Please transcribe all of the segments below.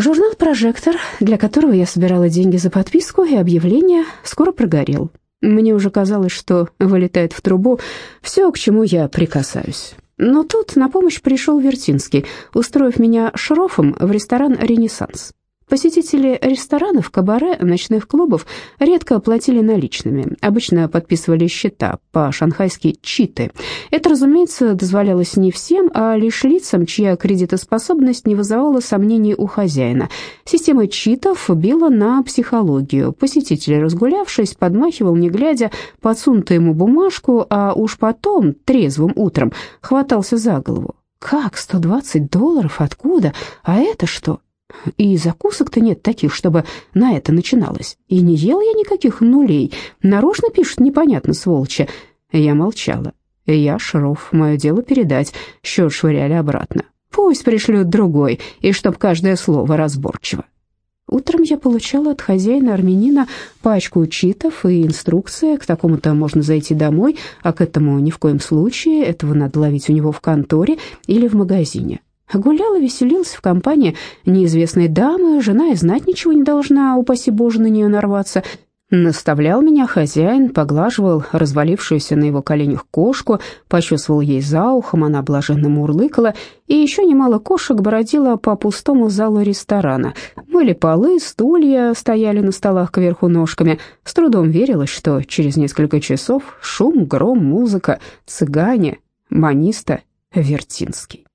Журнал «Прожектор», для которого я собирала деньги за подписку и объявления, скоро прогорел. Мне уже казалось, что вылетает в трубу все, к чему я прикасаюсь. Но тут на помощь пришел Вертинский, устроив меня шрофом в ресторан «Ренессанс». Посетители ресторанов, кабаре, ночных клубов редко платили наличными, обычно подписывали счета по-шанхайски «читы». Это, разумеется, дозволялось не всем, а лишь лицам, чья кредитоспособность не вызывала сомнений у хозяина. Система читов била на психологию. Посетитель, разгулявшись, подмахивал, не глядя, подсунутую ему бумажку, а уж потом, трезвым утром, хватался за голову. «Как? 120 долларов? Откуда? А это что?» И закусок-то нет таких, чтобы на это начиналось. И не ел я никаких нулей. Нарочно пишут непонятно, сволочи. Я молчала. Я Шаров, мое дело передать. Счет швыряли обратно. Пусть пришлют другой, и чтоб каждое слово разборчиво. Утром я получала от хозяина армянина пачку читов и инструкция, к такому-то можно зайти домой, а к этому ни в коем случае, этого надо ловить у него в конторе или в магазине. Гулял и веселился в компании неизвестной дамы, жена и знать ничего не должна, упаси Боже, на нее нарваться. Наставлял меня хозяин, поглаживал развалившуюся на его коленях кошку, почесывал ей за ухом, она блаженно мурлыкала, и еще немало кошек бродило по пустому залу ресторана. Мыли полы, стулья стояли на столах кверху ножками. С трудом верилось, что через несколько часов шум, гром, музыка, цыгане, маниста, Вертинский.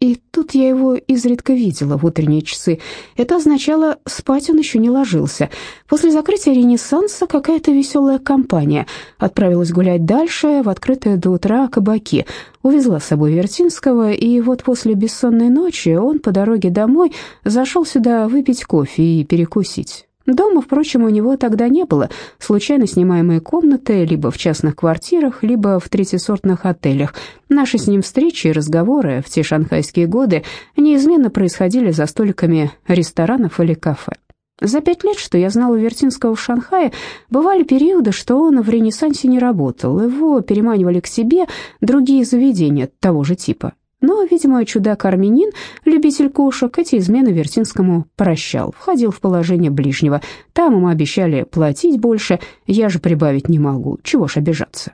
И тут я его изредка видела в утренние часы. Это означало, спать он еще не ложился. После закрытия «Ренессанса» какая-то веселая компания отправилась гулять дальше в открытые до утра кабаки. Увезла с собой Вертинского, и вот после бессонной ночи он по дороге домой зашел сюда выпить кофе и перекусить. Дома, впрочем, у него тогда не было. Случайно снимаемые комнаты либо в частных квартирах, либо в третьесортных отелях. Наши с ним встречи и разговоры в те шанхайские годы неизменно происходили за столиками ресторанов или кафе. За пять лет, что я знала Вертинского в Шанхае, бывали периоды, что он в Ренессансе не работал, его переманивали к себе другие заведения того же типа. Но, видимо, чудак-армянин, любитель кошек, эти измены Вертинскому прощал, входил в положение ближнего. Там ему обещали платить больше, я же прибавить не могу, чего ж обижаться.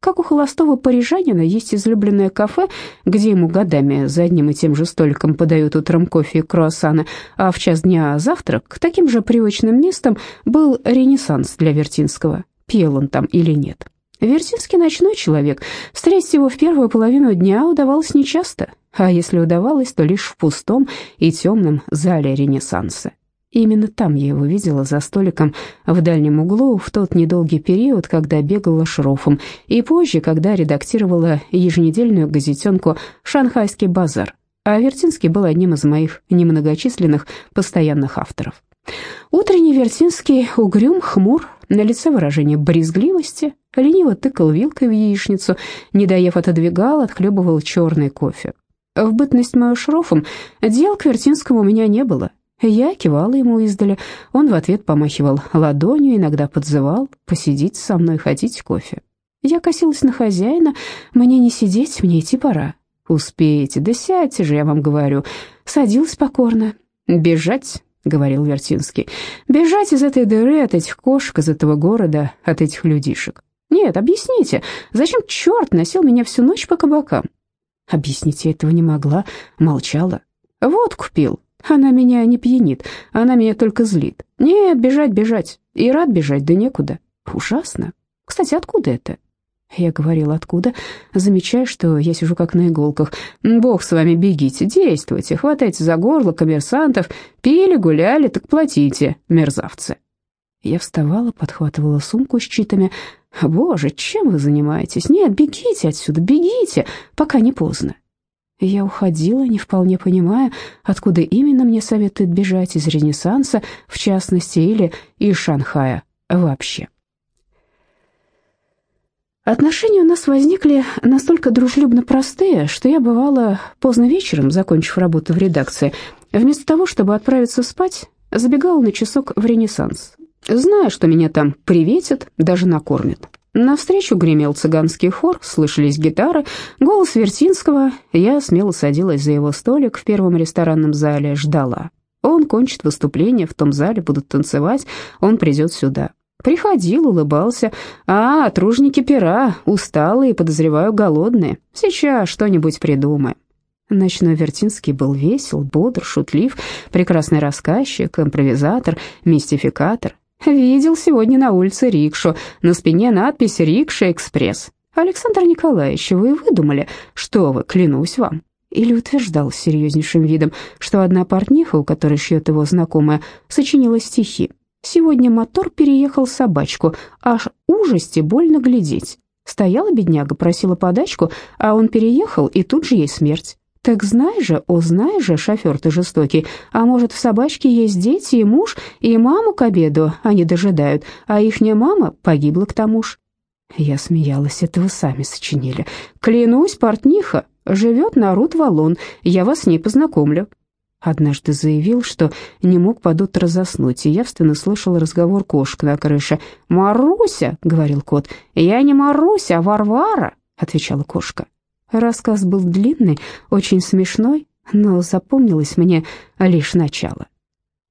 Как у холостого парижанина есть излюбленное кафе, где ему годами за одним и тем же столиком подают утром кофе и круассаны, а в час дня завтрак, таким же привычным местом был ренессанс для Вертинского, пел он там или нет. Вертинский ночной человек. Встретить его в первую половину дня удавалось нечасто, а если удавалось, то лишь в пустом и темном зале Ренессанса. Именно там я его видела за столиком в дальнем углу в тот недолгий период, когда бегала шрофом, и позже, когда редактировала еженедельную газетенку «Шанхайский базар», а Вертинский был одним из моих немногочисленных постоянных авторов. Утренний Вертинский угрюм, хмур, на лице выражение брезгливости, лениво тыкал вилкой в яичницу, не доев отодвигал, отхлебывал черный кофе. В бытность мою шрофом дел к Вертинскому у меня не было. Я кивала ему издали, он в ответ помахивал ладонью, иногда подзывал «посидите со мной, хотите кофе?». Я косилась на хозяина, мне не сидеть, мне идти пора. «Успеете, да сядьте же, я вам говорю». Садилась покорно. «Бежать?» — говорил Вертинский. «Бежать из этой дыры, от этих кошек, из этого города, от этих людишек. Нет, объясните, зачем черт носил меня всю ночь по кабакам?» Объяснить я этого не могла, молчала. «Вот купил. Она меня не пьянит, она меня только злит. Нет, бежать, бежать. И рад бежать, да некуда. Ужасно. Кстати, откуда это?» Я говорила, откуда, замечая, что я сижу как на иголках. «Бог с вами, бегите, действуйте, хватайте за горло коммерсантов, пили, гуляли, так платите, мерзавцы». Я вставала, подхватывала сумку с читами. «Боже, чем вы занимаетесь? Нет, бегите отсюда, бегите, пока не поздно». Я уходила, не вполне понимая, откуда именно мне советуют бежать из Ренессанса, в частности, или из Шанхая вообще. Отношения у нас возникли настолько дружелюбно простые, что я бывала поздно вечером, закончив работу в редакции, вместо того, чтобы отправиться спать, забегала на часок в Ренессанс, зная, что меня там приветят, даже накормят. Навстречу гремел цыганский хор, слышались гитары, голос Вертинского. Я смело садилась за его столик в первом ресторанном зале, ждала. Он кончит выступление, в том зале будут танцевать, он придет сюда. Приходил, улыбался. А, тружники пера, усталые, подозреваю, голодные. Сейчас что-нибудь придумаем. Ночной Вертинский был весел, бодр, шутлив, прекрасный рассказчик, импровизатор, мистификатор. Видел сегодня на улице рикшу, на спине надпись «Рикша Экспресс». Александр Николаевич, вы выдумали, что вы, клянусь вам. Или утверждал с серьезнейшим видом, что одна портниха, у которой шьет его знакомая, сочинила стихи. Сегодня мотор переехал собачку, аж ужасти больно глядеть. Стояла бедняга, просила подачку, а он переехал, и тут же ей смерть. Так знай же, о, знай же, шофер ты жестокий, а может, в собачке есть дети и муж, и маму к обеду они дожидают, а ихняя мама погибла к тому ж. Я смеялась, это вы сами сочинили. Клянусь, портниха, живет на Рут-Валон, я вас с ней познакомлю. Однажды заявил, что не мог под утро заснуть, и явственно слышал разговор кошек на крыше. «Маруся!» — говорил кот. «Я не Маруся, а Варвара!» — отвечала кошка. Рассказ был длинный, очень смешной, но запомнилось мне лишь начало.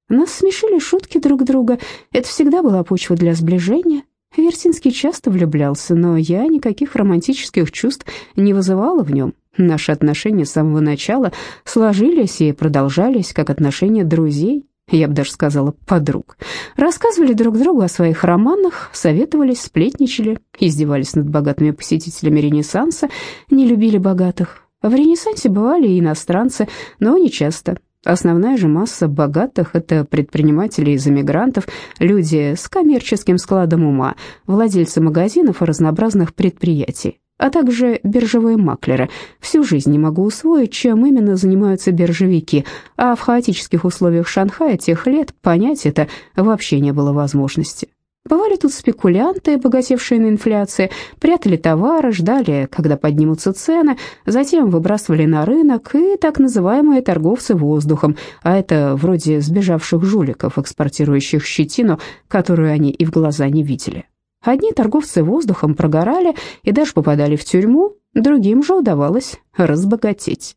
Нас смешили шутки друг друга, это всегда была почва для сближения. Вертинский часто влюблялся, но я никаких романтических чувств не вызывала в нем. Наши отношения с самого начала сложились и продолжались как отношения друзей, я бы даже сказала, подруг. Рассказывали друг другу о своих романах, советовались, сплетничали, издевались над богатыми посетителями Ренессанса, не любили богатых. В Ренессансе бывали и иностранцы, но не часто. Основная же масса богатых – это предприниматели из эмигрантов, люди с коммерческим складом ума, владельцы магазинов и разнообразных предприятий а также биржевые маклеры. Всю жизнь не могу усвоить, чем именно занимаются биржевики, а в хаотических условиях Шанхая тех лет понять это вообще не было возможности. Бывали тут спекулянты, богатевшие на инфляции, прятали товары, ждали, когда поднимутся цены, затем выбрасывали на рынок и так называемые торговцы воздухом, а это вроде сбежавших жуликов, экспортирующих щетину, которую они и в глаза не видели. Одни торговцы воздухом прогорали и даже попадали в тюрьму, другим же удавалось разбогатеть.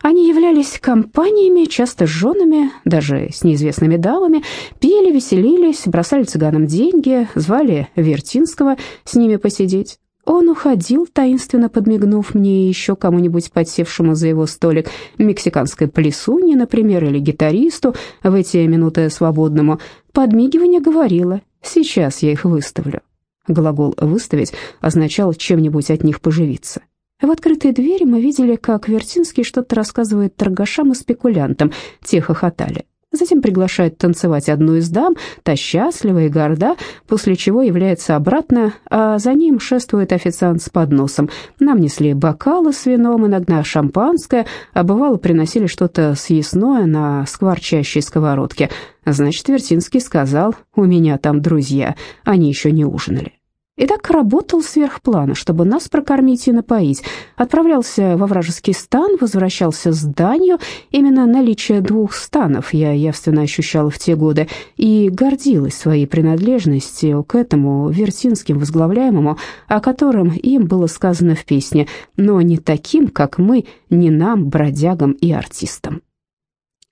Они являлись компаниями, часто с женами, даже с неизвестными дамами, пили, веселились, бросали цыганам деньги, звали Вертинского с ними посидеть. Он уходил, таинственно подмигнув мне и еще кому-нибудь подсевшему за его столик, мексиканской плесуне, например, или гитаристу, в эти минуты свободному. Подмигивание говорило «сейчас я их выставлю». Глагол «выставить» означал чем-нибудь от них поживиться. В открытой двери мы видели, как Вертинский что-то рассказывает торгашам и спекулянтам, те хохотали. Затем приглашает танцевать одну из дам, та счастлива и горда, после чего является обратно, а за ним шествует официант с подносом. Нам несли бокалы с вином, иногда шампанское, а бывало приносили что-то съестное на скворчащей сковородке. Значит, Вертинский сказал, у меня там друзья, они еще не ужинали. И так работал сверх плана, чтобы нас прокормить и напоить. Отправлялся во вражеский стан, возвращался с данью. Именно наличие двух станов я явственно ощущала в те годы и гордилась своей принадлежностью к этому Вертинским возглавляемому, о котором им было сказано в песне, но не таким, как мы, не нам, бродягам и артистам.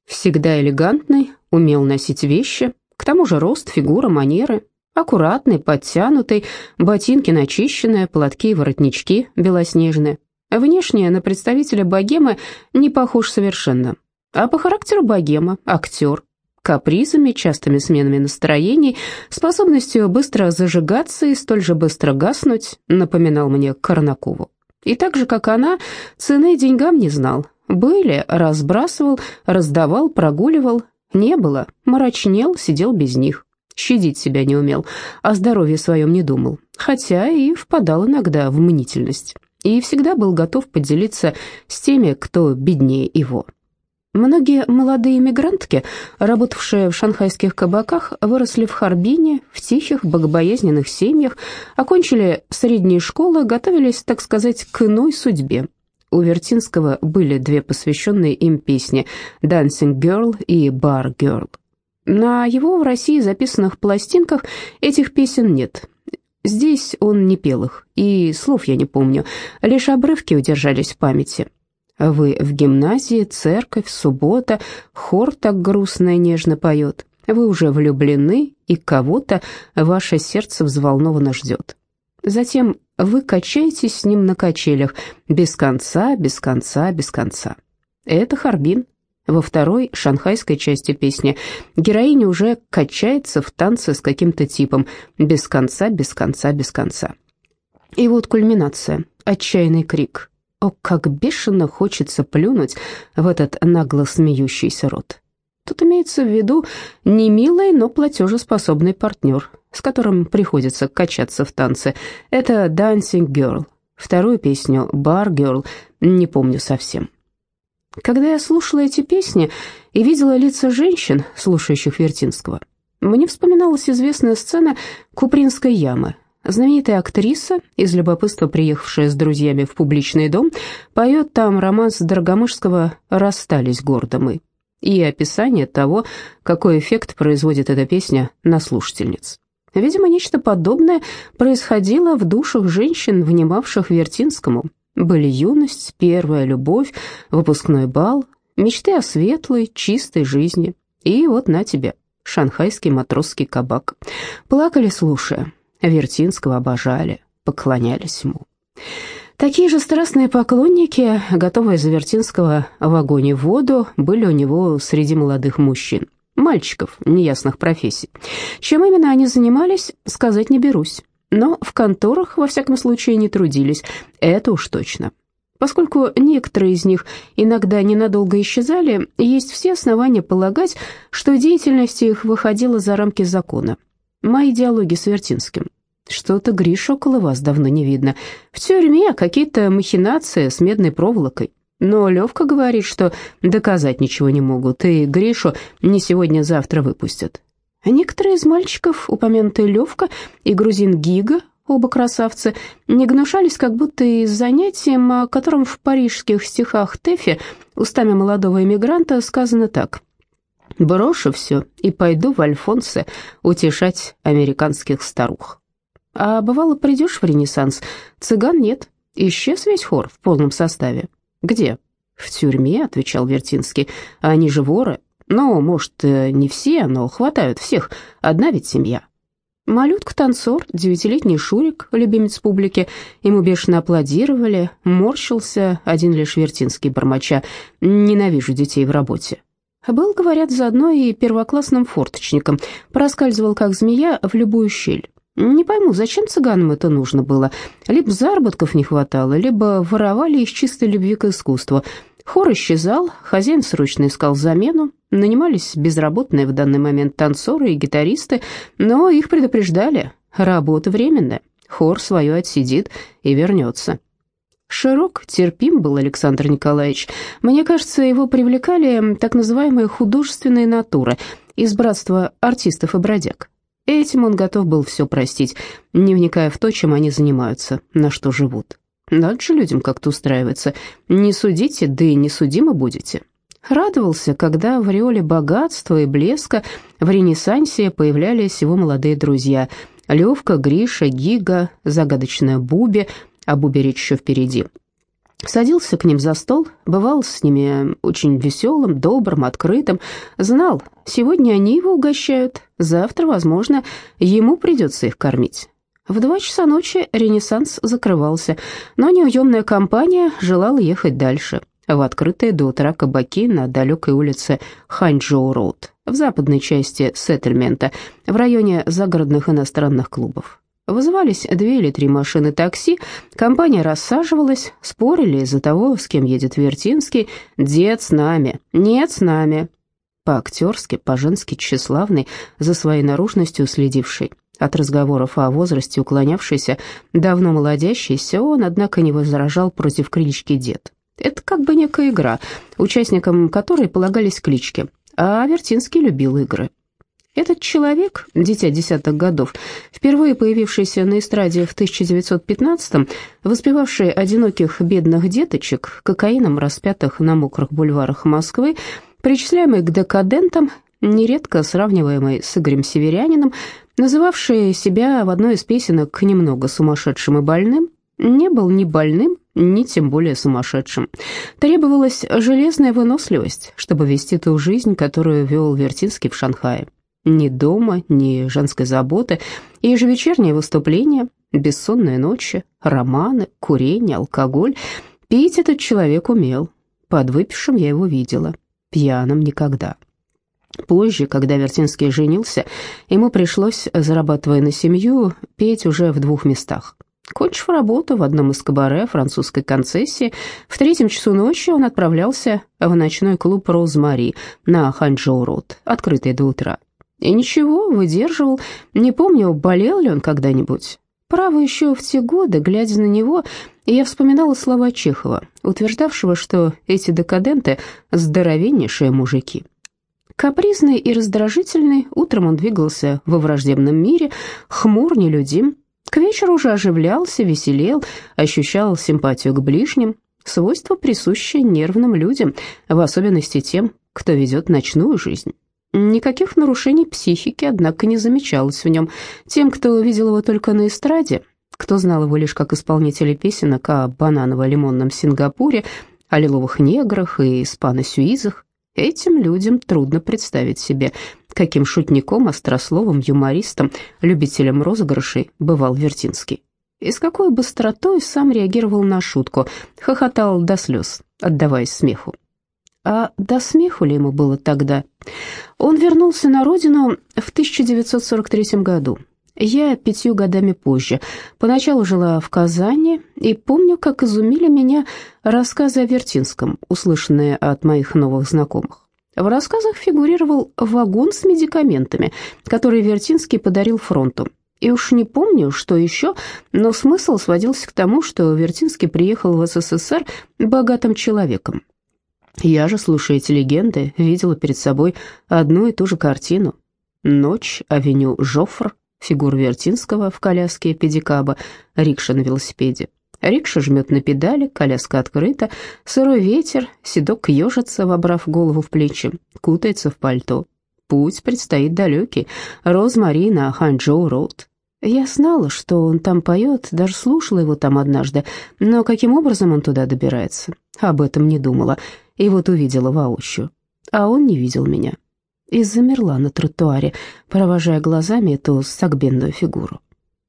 Всегда элегантный, умел носить вещи, к тому же рост, фигура, манеры, Аккуратный, подтянутый, ботинки начищенные, платки и воротнички белоснежные. Внешне на представителя богемы не похож совершенно. А по характеру богема – актер. Капризами, частыми сменами настроений, способностью быстро зажигаться и столь же быстро гаснуть, напоминал мне Корнакову. И так же, как она, цены деньгам не знал. Были, разбрасывал, раздавал, прогуливал. Не было, мрачнел, сидел без них щадить себя не умел, о здоровье своем не думал, хотя и впадал иногда в мнительность, и всегда был готов поделиться с теми, кто беднее его. Многие молодые мигрантки, работавшие в шанхайских кабаках, выросли в Харбине, в тихих, богобоязненных семьях, окончили средние школы, готовились, так сказать, к иной судьбе. У Вертинского были две посвященные им песни «Dancing Girl» и «Bar Girl». На его в России записанных пластинках этих песен нет. Здесь он не пел их, и слов я не помню, лишь обрывки удержались в памяти. Вы в гимназии, церковь, суббота, хор так грустно и нежно поет. Вы уже влюблены, и кого-то ваше сердце взволнованно ждет. Затем вы качаетесь с ним на качелях, без конца, без конца, без конца. Это Харбин. Во второй шанхайской части песни героиня уже качается в танце с каким-то типом, без конца, без конца, без конца. И вот кульминация, отчаянный крик. О, как бешено хочется плюнуть в этот нагло смеющийся рот. Тут имеется в виду не милый, но платежеспособный партнер, с которым приходится качаться в танце. Это Dancing Girl. Вторую песню Bar Girl не помню совсем. Когда я слушала эти песни и видела лица женщин, слушающих Вертинского, мне вспоминалась известная сцена Купринской ямы. Знаменитая актриса, из любопытства приехавшая с друзьями в публичный дом, поет там романс Дорогомышского «Расстались гордо мы» и описание того, какой эффект производит эта песня на слушательниц. Видимо, нечто подобное происходило в душах женщин, внимавших Вертинскому. Были юность, первая любовь, выпускной бал, мечты о светлой, чистой жизни. И вот на тебе, шанхайский матросский кабак. Плакали, слушая, Вертинского обожали, поклонялись ему. Такие же страстные поклонники, готовые за Вертинского в огонь и воду, были у него среди молодых мужчин, мальчиков неясных профессий. Чем именно они занимались, сказать не берусь. Но в конторах, во всяком случае, не трудились, это уж точно. Поскольку некоторые из них иногда ненадолго исчезали, есть все основания полагать, что деятельность их выходила за рамки закона. Мои диалоги с Вертинским. Что-то, Гриш, около вас давно не видно. В тюрьме какие-то махинации с медной проволокой. Но Левка говорит, что доказать ничего не могут, и Гришу не сегодня-завтра выпустят. А некоторые из мальчиков, упомянутые Левка и грузин Гига, оба красавцы, не гнушались как будто и занятием, о котором в парижских стихах Тэфи устами молодого эмигранта сказано так. «Брошу все и пойду в Альфонсе утешать американских старух». А бывало, придешь в Ренессанс, цыган нет, исчез весь хор в полном составе. Где? В тюрьме, отвечал Вертинский, они же воры. Ну, может, э, не все, но хватают всех, одна ведь семья. Малютка-танцор, девятилетний Шурик, любимец публики, ему бешено аплодировали, морщился один лишь Вертинский бормоча «ненавижу детей в работе». Был, говорят, заодно и первоклассным форточником, проскальзывал как змея в любую щель. Не пойму, зачем цыганам это нужно было? Либо заработков не хватало, либо воровали из чистой любви к искусству. Хор исчезал, хозяин срочно искал замену, нанимались безработные в данный момент танцоры и гитаристы, но их предупреждали, работа временная, хор свое отсидит и вернется. Широк, терпим был Александр Николаевич. Мне кажется, его привлекали так называемые художественные натуры из братства артистов и бродяг. Этим он готов был все простить, не вникая в то, чем они занимаются, на что живут. Надо же людям как-то устраиваться. Не судите, да и не судимо будете. Радовался, когда в ореоле богатства и блеска в Ренессансе появлялись его молодые друзья. Левка, Гриша, Гига, загадочная Буби, а Буби речь еще впереди. Садился к ним за стол, бывал с ними очень веселым, добрым, открытым. Знал, сегодня они его угощают, завтра, возможно, ему придется их кормить. В два часа ночи Ренессанс закрывался, но неуемная компания желала ехать дальше, в открытые до утра кабаки на далекой улице Ханчжоу-Роуд, в западной части сеттельмента, в районе загородных иностранных клубов. Вызывались две или три машины такси, компания рассаживалась, спорили из-за того, с кем едет Вертинский. «Дед с нами, нет с нами». По-актерски, по-женски тщеславный, за своей наружностью следивший. От разговоров о возрасте уклонявшийся, давно молодящийся, он, однако, не возражал против клички «дед». Это как бы некая игра, участникам которой полагались клички, а Вертинский любил игры. Этот человек, дитя десятых годов, впервые появившийся на эстраде в 1915-м, воспевавший одиноких бедных деточек, кокаином распятых на мокрых бульварах Москвы, причисляемый к декадентам, нередко сравниваемый с Игорем Северянином, называвший себя в одной из песенок немного сумасшедшим и больным, не был ни больным, ни тем более сумасшедшим. Требовалась железная выносливость, чтобы вести ту жизнь, которую вел Вертинский в Шанхае. Ни дома, ни женской заботы, и ежевечерние выступления, бессонные ночи, романы, курение, алкоголь. Пить этот человек умел. Под выпившим я его видела, пьяным никогда. Позже, когда Вертинский женился, ему пришлось, зарабатывая на семью, петь уже в двух местах. Кончив работу в одном из кабаре французской концессии, в третьем часу ночи он отправлялся в ночной клуб «Розмари» на Ханчжоу-Роуд, открытый до утра. И ничего, выдерживал, не помню, болел ли он когда-нибудь. Право, еще в те годы, глядя на него, я вспоминала слова Чехова, утверждавшего, что эти декаденты – здоровеннейшие мужики. Капризный и раздражительный, утром он двигался во враждебном мире, хмур, нелюдим. К вечеру уже оживлялся, веселел, ощущал симпатию к ближним, свойство, присущее нервным людям, в особенности тем, кто ведет ночную жизнь. Никаких нарушений психики, однако, не замечалось в нем. Тем, кто видел его только на эстраде, кто знал его лишь как исполнителя песенок о бананово-лимонном Сингапуре, о лиловых неграх и испано-сюизах, этим людям трудно представить себе, каким шутником, острословом, юмористом, любителем розыгрышей бывал Вертинский. И с какой быстротой сам реагировал на шутку, хохотал до слез, отдаваясь смеху. А до смеху ли ему было тогда? Он вернулся на родину в 1943 году. Я пятью годами позже. Поначалу жила в Казани и помню, как изумили меня рассказы о Вертинском, услышанные от моих новых знакомых. В рассказах фигурировал вагон с медикаментами, который Вертинский подарил фронту. И уж не помню, что еще, но смысл сводился к тому, что Вертинский приехал в СССР богатым человеком, я же, слушая эти легенды, видела перед собой одну и ту же картину. Ночь, авеню Жофр, фигура Вертинского в коляске педикаба, рикша на велосипеде. Рикша жмет на педали, коляска открыта, сырой ветер, седок ежится, вобрав голову в плечи, кутается в пальто. Путь предстоит далекий, Розмари на Ханчжоу-роуд. Я знала, что он там поет, даже слушала его там однажды, но каким образом он туда добирается, об этом не думала и вот увидела воочию. А он не видел меня. И замерла на тротуаре, провожая глазами эту сагбенную фигуру.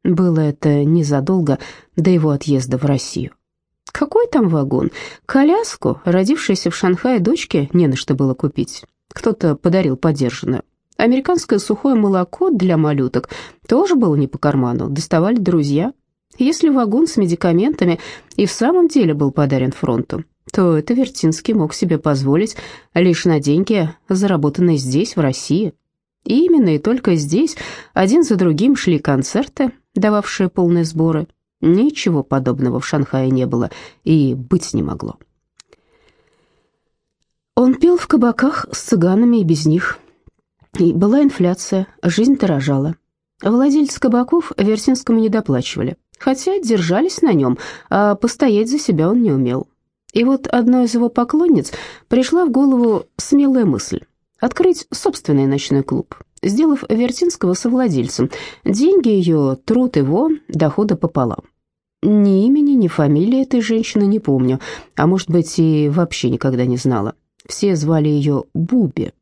Было это незадолго до его отъезда в Россию. Какой там вагон? Коляску, родившейся в Шанхае дочке, не на что было купить. Кто-то подарил подержанную. Американское сухое молоко для малюток тоже было не по карману, доставали друзья. Если вагон с медикаментами и в самом деле был подарен фронту, то это Вертинский мог себе позволить лишь на деньги, заработанные здесь, в России. И именно и только здесь один за другим шли концерты, дававшие полные сборы. Ничего подобного в Шанхае не было и быть не могло. Он пел в кабаках с цыганами и без них. И была инфляция, жизнь дорожала. Владельцы кабаков Вертинскому не доплачивали, хотя держались на нем, а постоять за себя он не умел. И вот одной из его поклонниц пришла в голову смелая мысль – открыть собственный ночной клуб, сделав Вертинского совладельцем. Деньги ее, труд его, дохода пополам. Ни имени, ни фамилии этой женщины не помню, а может быть и вообще никогда не знала. Все звали ее Буби.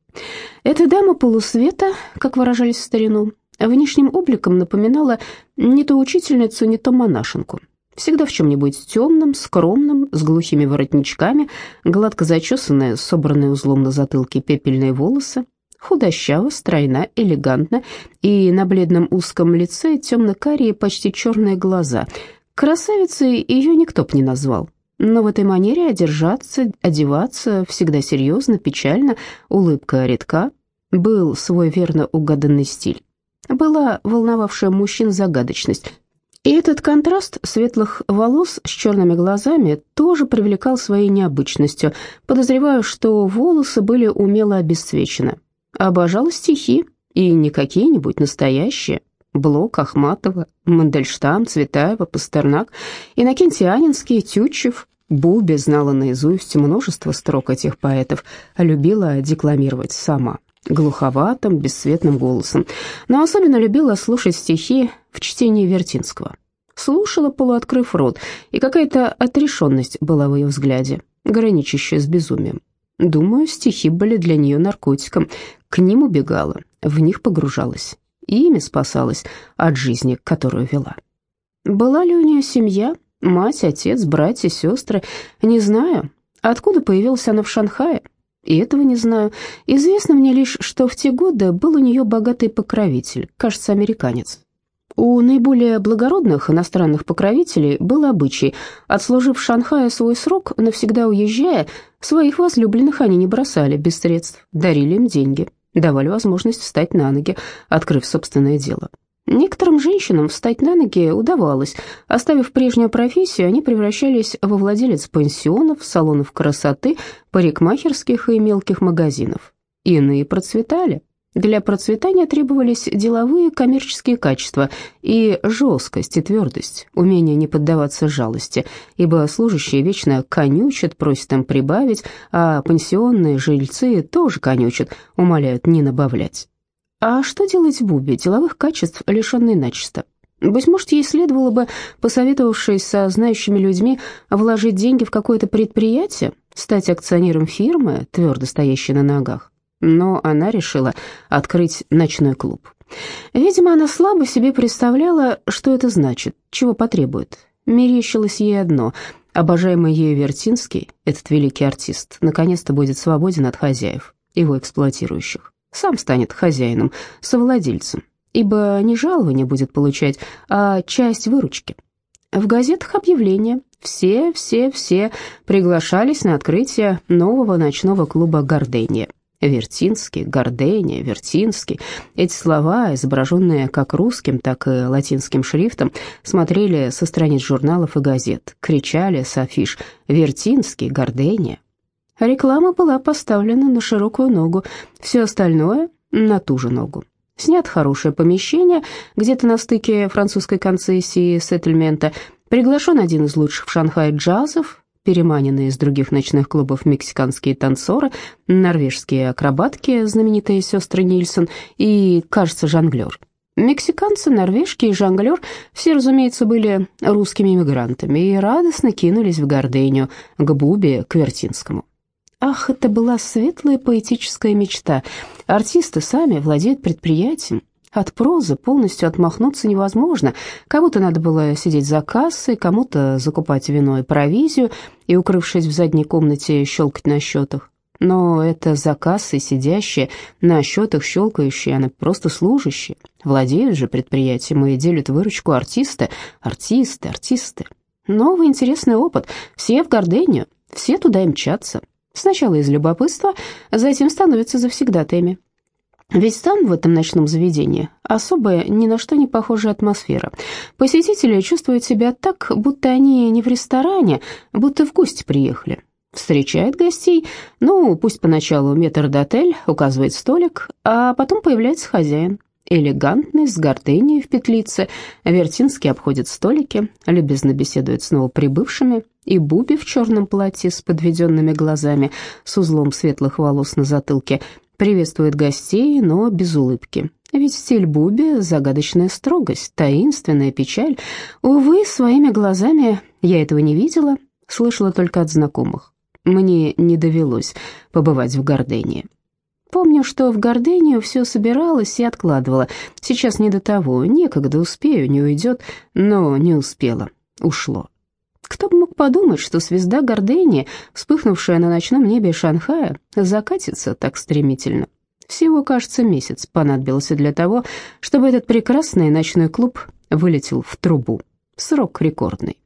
Эта дама полусвета, как выражались в старину, внешним обликом напоминала не то учительницу, не то монашенку всегда в чем-нибудь темном, скромном, с глухими воротничками, гладко зачесанные, собранные узлом на затылке пепельные волосы, худощава, стройна, элегантна, и на бледном узком лице темно-карие, почти черные глаза. Красавицей ее никто б не назвал. Но в этой манере одержаться, одеваться всегда серьезно, печально, улыбка редка, был свой верно угаданный стиль. Была волновавшая мужчин загадочность, и этот контраст светлых волос с черными глазами тоже привлекал своей необычностью. Подозреваю, что волосы были умело обесцвечены. Обожала стихи, и не какие-нибудь настоящие. Блок, Ахматова, Мандельштам, Цветаева, Пастернак, Иннокентий Анинский, Тютчев. Буби знала наизусть множество строк этих поэтов, а любила декламировать сама глуховатым, бесцветным голосом, но особенно любила слушать стихи в чтении Вертинского. слушала, полуоткрыв рот, и какая-то отрешенность была в ее взгляде, граничащая с безумием. Думаю, стихи были для нее наркотиком. К ним убегала, в них погружалась, и ими спасалась от жизни, которую вела. Была ли у нее семья, мать, отец, братья, сестры? Не знаю. Откуда появилась она в Шанхае? И этого не знаю. Известно мне лишь, что в те годы был у нее богатый покровитель, кажется, американец. У наиболее благородных иностранных покровителей был обычай, отслужив в Шанхае свой срок, навсегда уезжая, своих возлюбленных они не бросали без средств, дарили им деньги, давали возможность встать на ноги, открыв собственное дело. Некоторым женщинам встать на ноги удавалось. Оставив прежнюю профессию, они превращались во владелец пансионов, салонов красоты, парикмахерских и мелких магазинов. Иные процветали. Для процветания требовались деловые коммерческие качества и жесткость и твердость, умение не поддаваться жалости, ибо служащие вечно конючат, просят им прибавить, а пансионные жильцы тоже конючат, умоляют не набавлять. А что делать Бубе, деловых качеств, лишенной начисто? Быть может, ей следовало бы, посоветовавшись со знающими людьми, вложить деньги в какое-то предприятие, стать акционером фирмы, твердо стоящей на ногах но она решила открыть ночной клуб. Видимо, она слабо себе представляла, что это значит, чего потребует. Мерещилось ей одно — обожаемый ею Вертинский, этот великий артист, наконец-то будет свободен от хозяев, его эксплуатирующих. Сам станет хозяином, совладельцем, ибо не жалование будет получать, а часть выручки. В газетах объявления. Все, все, все приглашались на открытие нового ночного клуба «Гордения». Вертинский, Гордения, Вертинский. Эти слова, изображенные как русским, так и латинским шрифтом, смотрели со страниц журналов и газет, кричали с афиш «Вертинский, Гордения». Реклама была поставлена на широкую ногу, все остальное — на ту же ногу. Снят хорошее помещение, где-то на стыке французской концессии и сеттельмента, приглашен один из лучших в Шанхае джазов, переманенные из других ночных клубов мексиканские танцоры, норвежские акробатки, знаменитые сестры Нильсон и, кажется, жонглер. Мексиканцы, норвежки и жонглер все, разумеется, были русскими иммигрантами и радостно кинулись в Гордению, к Бубе, к Вертинскому. Ах, это была светлая поэтическая мечта. Артисты сами владеют предприятием, от прозы полностью отмахнуться невозможно. Кому-то надо было сидеть за кассой, кому-то закупать вино и провизию, и, укрывшись в задней комнате, щелкать на счетах. Но это за кассой сидящие, на счетах щелкающие, она просто служащие. Владеют же предприятием и делят выручку артисты, артисты, артисты. Новый интересный опыт. Все в Гордению, все туда и мчатся. Сначала из любопытства, затем становятся завсегдатаями. Ведь там, в этом ночном заведении, особая, ни на что не похожая атмосфера. Посетители чувствуют себя так, будто они не в ресторане, будто в гости приехали. Встречает гостей, ну, пусть поначалу метрдотель указывает столик, а потом появляется хозяин. Элегантный, с гордыней в петлице, Вертинский обходит столики, любезно беседует с новоприбывшими, и Буби в черном платье с подведенными глазами, с узлом светлых волос на затылке, приветствует гостей, но без улыбки. Ведь стиль Буби — загадочная строгость, таинственная печаль. Увы, своими глазами я этого не видела, слышала только от знакомых. Мне не довелось побывать в Гордении. Помню, что в Гордению все собиралась и откладывала. Сейчас не до того, некогда успею, не уйдет, но не успела, ушло. Кто бы мог подумать, что звезда Гордения, вспыхнувшая на ночном небе Шанхая, закатится так стремительно. Всего, кажется, месяц понадобился для того, чтобы этот прекрасный ночной клуб вылетел в трубу. Срок рекордный.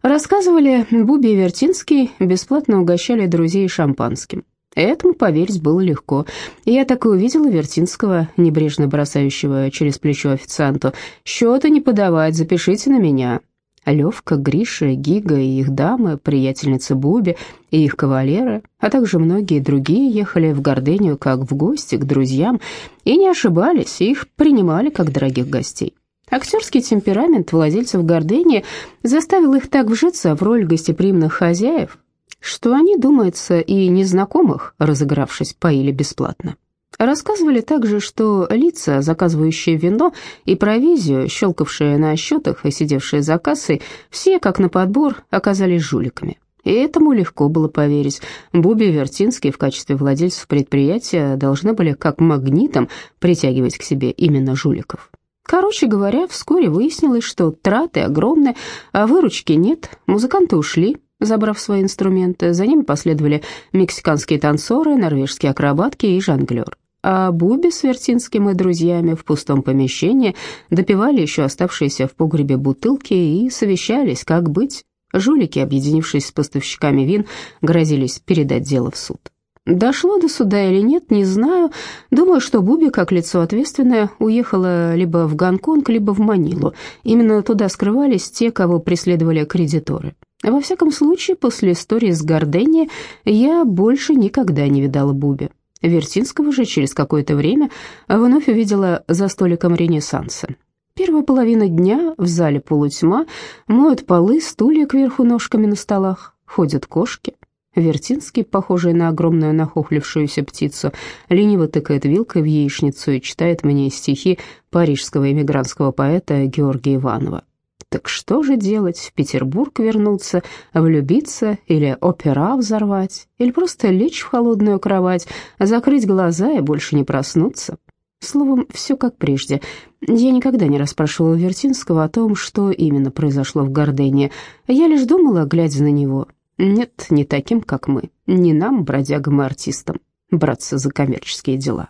Рассказывали, Буби и Вертинский бесплатно угощали друзей шампанским. Этому поверить было легко. Я так и увидела Вертинского, небрежно бросающего через плечо официанту. «Счета не подавать, запишите на меня». Левка, Гриша, Гига и их дамы, приятельницы Буби и их кавалеры, а также многие другие ехали в Гордению как в гости к друзьям и не ошибались, их принимали как дорогих гостей. Актерский темперамент владельцев Гордении заставил их так вжиться в роль гостеприимных хозяев, что они, думается, и незнакомых, разыгравшись, поили бесплатно. Рассказывали также, что лица, заказывающие вино и провизию, щелкавшие на счетах и сидевшие за кассой, все, как на подбор, оказались жуликами. И этому легко было поверить. Буби и Вертинский в качестве владельцев предприятия должны были как магнитом притягивать к себе именно жуликов. Короче говоря, вскоре выяснилось, что траты огромные, а выручки нет, музыканты ушли, забрав свои инструменты, за ними последовали мексиканские танцоры, норвежские акробатки и жонглер а Буби с Вертинским и друзьями в пустом помещении допивали еще оставшиеся в погребе бутылки и совещались, как быть. Жулики, объединившись с поставщиками вин, грозились передать дело в суд. Дошло до суда или нет, не знаю. Думаю, что Буби, как лицо ответственное, уехала либо в Гонконг, либо в Манилу. Именно туда скрывались те, кого преследовали кредиторы. Во всяком случае, после истории с Гордени я больше никогда не видала Буби. Вертинского же через какое-то время вновь увидела за столиком Ренессанса. Первая половина дня в зале полутьма, моют полы, стулья кверху ножками на столах, ходят кошки. Вертинский, похожий на огромную нахохлившуюся птицу, лениво тыкает вилкой в яичницу и читает мне стихи парижского эмигрантского поэта Георгия Иванова. Так что же делать? В Петербург вернуться, влюбиться или опера взорвать? Или просто лечь в холодную кровать, закрыть глаза и больше не проснуться? Словом, все как прежде. Я никогда не расспрашивала Вертинского о том, что именно произошло в Гордене. Я лишь думала, глядя на него. Нет, не таким, как мы. Не нам, бродягам и артистам, браться за коммерческие дела.